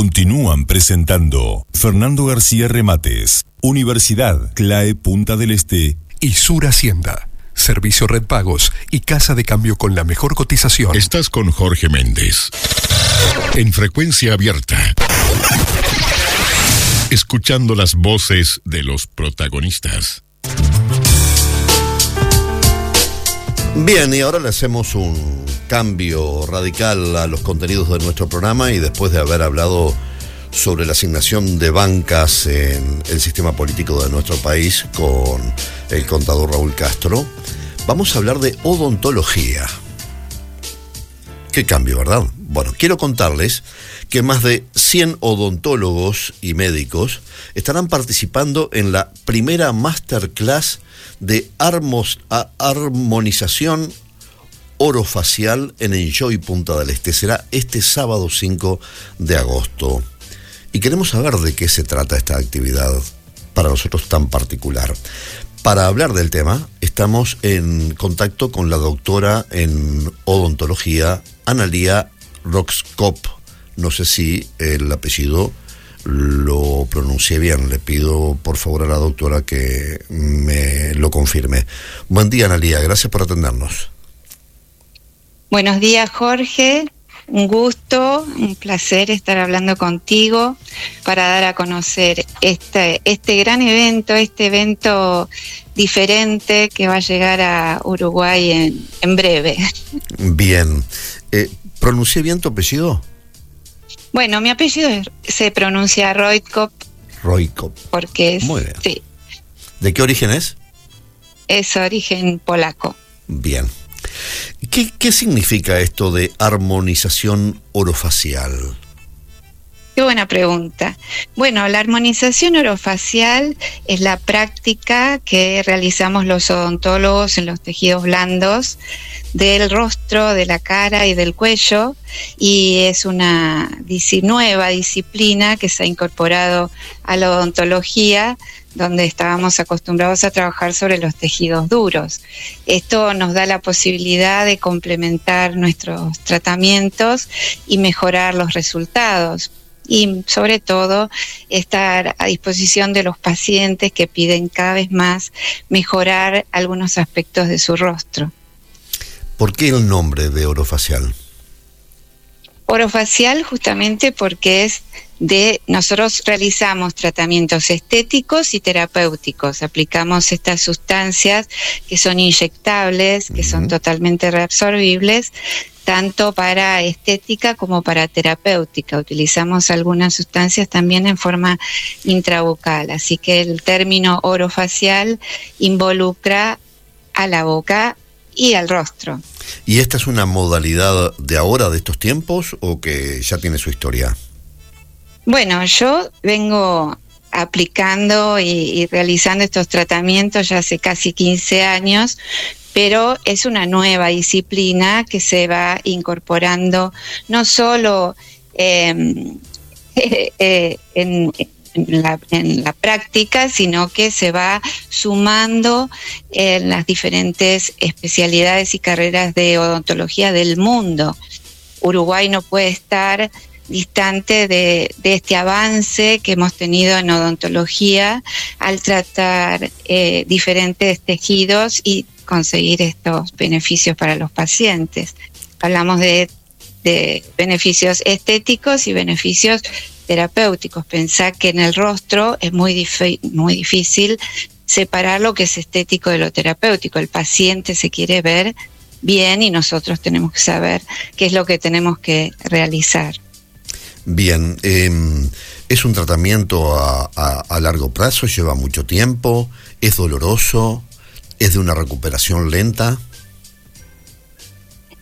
Continúan presentando Fernando García Remates, Universidad CLAE Punta del Este y Sur Hacienda. Servicio Red Pagos y Casa de Cambio con la mejor cotización. Estás con Jorge Méndez. En frecuencia abierta. Escuchando las voces de los protagonistas. Bien, y ahora le hacemos un cambio radical a los contenidos de nuestro programa y después de haber hablado sobre la asignación de bancas en el sistema político de nuestro país con el contador Raúl Castro, vamos a hablar de odontología. Qué cambio, ¿verdad? Bueno, quiero contarles que más de 100 odontólogos y médicos estarán participando en la primera masterclass de armonización orofacial en Enjoy Punta del Este. Será este sábado 5 de agosto. Y queremos saber de qué se trata esta actividad para nosotros tan particular. Para hablar del tema, estamos en contacto con la doctora en odontología, Analia Roxkop. No sé si el apellido lo pronuncié bien. Le pido por favor a la doctora que me lo confirme. Buen día, Analia. Gracias por atendernos. Buenos días, Jorge. Un gusto, un placer estar hablando contigo para dar a conocer este, este gran evento, este evento diferente que va a llegar a Uruguay en, en breve. Bien. Eh, ¿Pronuncié bien tu apellido? Bueno, mi apellido se pronuncia Roykop. Roykop. Porque es. Muy bien. Sí, ¿De qué origen es? es origen polaco. Bien. ¿Qué, significa esto de armonización orofacial? Buena pregunta. Bueno, la armonización orofacial es la práctica que realizamos los odontólogos en los tejidos blandos del rostro, de la cara y del cuello y es una nueva disciplina que se ha incorporado a la odontología donde estábamos acostumbrados a trabajar sobre los tejidos duros. Esto nos da la posibilidad de complementar nuestros tratamientos y mejorar los resultados y sobre todo estar a disposición de los pacientes que piden cada vez más mejorar algunos aspectos de su rostro. ¿Por qué el nombre de orofacial? Orofacial justamente porque es de nosotros realizamos tratamientos estéticos y terapéuticos. Aplicamos estas sustancias que son inyectables, que son totalmente reabsorbibles, tanto para estética como para terapéutica. Utilizamos algunas sustancias también en forma intrabucal, así que el término orofacial involucra a la boca y al rostro. ¿Y esta es una modalidad de ahora, de estos tiempos, o que ya tiene su historia? Bueno, yo vengo aplicando y, y realizando estos tratamientos ya hace casi 15 años, pero es una nueva disciplina que se va incorporando no solo eh, eh, en, la, práctica, sino que se va sumando en las diferentes especialidades y carreras de odontología del mundo. Uruguay no puede estar distante de, de este avance que hemos tenido en odontología al tratar eh, diferentes tejidos y conseguir estos beneficios para los pacientes. Hablamos de, de beneficios estéticos y beneficios terapéuticos. Pensar que en el rostro es muy, muy difícil separar lo que es estético de lo terapéutico. El paciente se quiere ver bien y nosotros tenemos que saber qué es lo que tenemos que realizar. Bien, eh, es un tratamiento a largo plazo, lleva mucho tiempo, es doloroso, es de una recuperación lenta.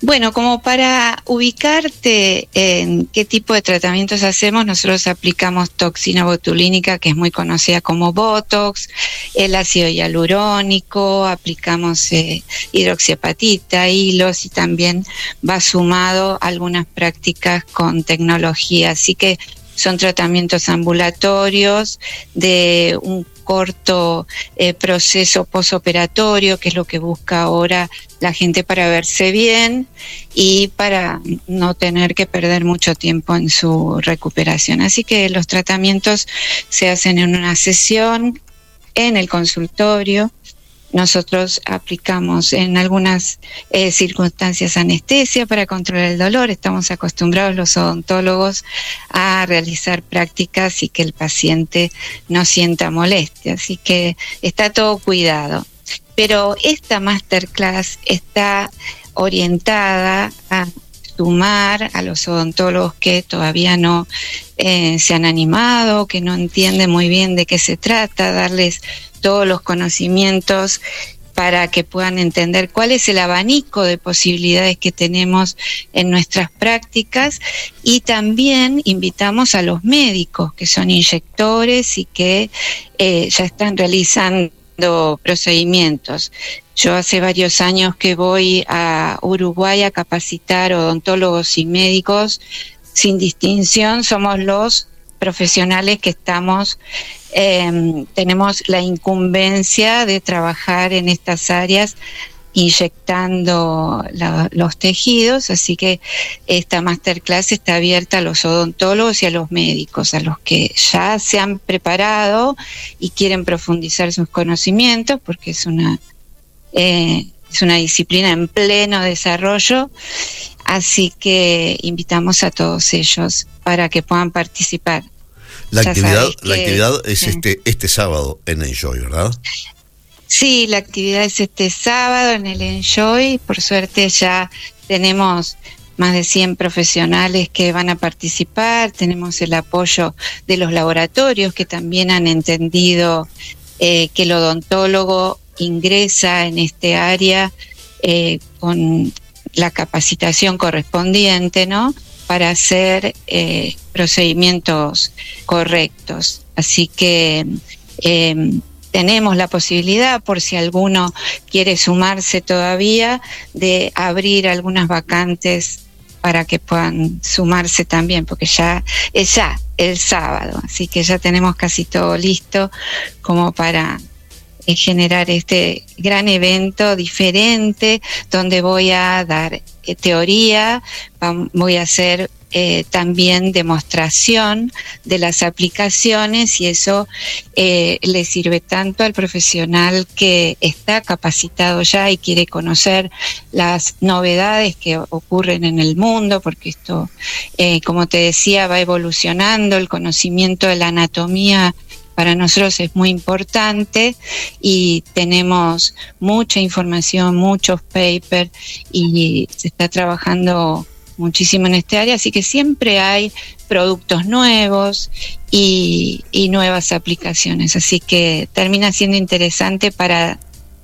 Bueno, como para ubicarte en qué tipo de tratamientos hacemos, nosotros aplicamos toxina botulínica, que es muy conocida como Botox, el ácido hialurónico, aplicamos eh, hidroxiapatita, hilos y también va sumado algunas prácticas con tecnología. Así que son tratamientos ambulatorios de un corto eh, proceso posoperatorio, que es lo que busca ahora la gente para verse bien y para no tener que perder mucho tiempo en su recuperación. Así que los tratamientos se hacen en una sesión, en el consultorio, nosotros aplicamos en algunas eh, circunstancias anestesia para controlar el dolor. Estamos acostumbrados los odontólogos a realizar prácticas y que el paciente no sienta molestia. Así que está todo cuidado. Pero esta masterclass está orientada a a los odontólogos que todavía no eh, se han animado, que no entienden muy bien de qué se trata, darles todos los conocimientos para que puedan entender cuál es el abanico de posibilidades que tenemos en nuestras prácticas. Y también invitamos a los médicos que son inyectores y que eh, ya están realizando procedimientos. Yo hace varios años que voy a Uruguay a capacitar odontólogos y médicos sin distinción, somos los profesionales que estamos, em, tenemos la incumbencia de trabajar en estas áreas inyectando los tejidos, así que esta masterclass está abierta a los odontólogos y a los médicos, a los que ya se han preparado y quieren profundizar sus conocimientos, porque es una eh, es una disciplina en pleno desarrollo, así que invitamos a todos ellos para que puedan participar. La actividad, la actividad es este, este sábado en Enjoy, ¿verdad? Sí, la actividad es este sábado en el Enjoy. Por suerte ya tenemos más de 100 profesionales que van a participar. Tenemos el apoyo de los laboratorios que también han entendido eh, que el odontólogo ingresa en este área eh, con la capacitación correspondiente, ¿no? para hacer eh, procedimientos correctos. Así que em, tenemos la posibilidad, por si alguno quiere sumarse todavía, de abrir algunas vacantes para que puedan sumarse también, porque ya es ya el sábado, así que ya tenemos casi todo listo como para eh, generar este gran evento diferente donde voy a dar teoría, voy a hacer eh, también demostración de las aplicaciones y eso eh, le sirve tanto al profesional que está capacitado ya y quiere conocer las novedades que ocurren en el mundo, porque esto, como te decía, va evolucionando, el conocimiento de la anatomía para nosotros es muy importante y tenemos mucha información, muchos papers y se está trabajando muchísimo en este área, así que siempre hay productos nuevos y, nuevas aplicaciones, así que termina siendo interesante para,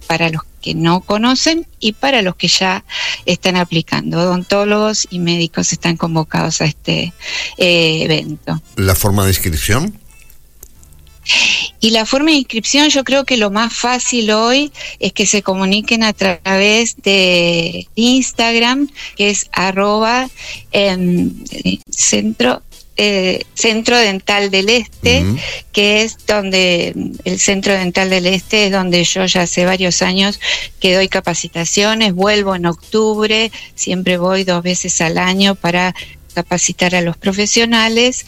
para los que no conocen y para los que ya están aplicando. Odontólogos y médicos están convocados a este eh, evento. ¿La forma de inscripción? Y la forma de inscripción, yo creo que lo más fácil hoy es que se comuniquen a través de Instagram, que es arroba em, centro eh, Centro Dental del Este, que es donde el Centro Dental del Este es donde yo ya hace varios años que doy capacitaciones, vuelvo en octubre, siempre voy dos veces al año para capacitar a los profesionales.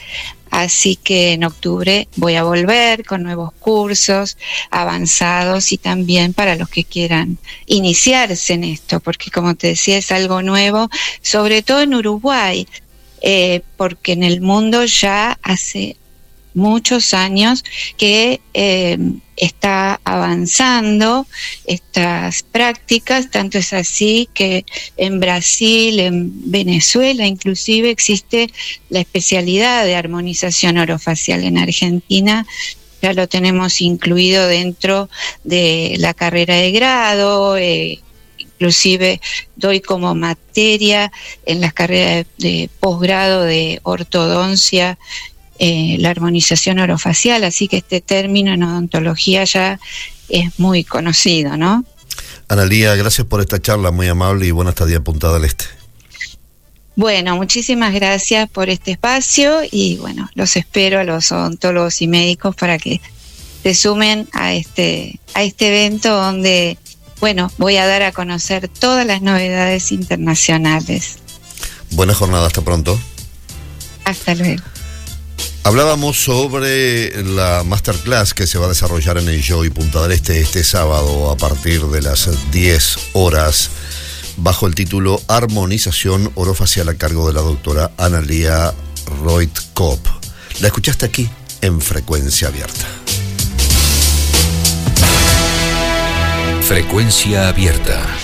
Así que en octubre voy a volver con nuevos cursos avanzados y también para los que quieran iniciarse en esto, porque como te decía es algo nuevo, sobre todo en Uruguay, eh, porque en el mundo ya hace muchos años que eh, está avanzando estas prácticas, tanto es así que en Brasil, en Venezuela inclusive existe la especialidad de armonización orofacial en Argentina. Ya lo tenemos incluido dentro de la carrera de grado, eh, inclusive doy como materia en las carreras de posgrado de ortodoncia eh, la armonización orofacial, así que este término en odontología ya es muy conocido, ¿no? Analía, gracias por esta charla muy amable y buena estadía Punta del Este. Bueno, muchísimas gracias por este espacio y bueno, los espero a los odontólogos y médicos para que se sumen a este, a este evento donde, bueno, voy a dar a conocer todas las novedades internacionales. Buena jornada, hasta pronto. Hasta luego. Hablábamos sobre la masterclass que se va a desarrollar en el Joy Punta del Este este sábado a partir de las 10 horas bajo el título Armonización orofacial a cargo de la doctora Analia Reut-Kopp. La escuchaste aquí en frecuencia abierta. Frecuencia abierta.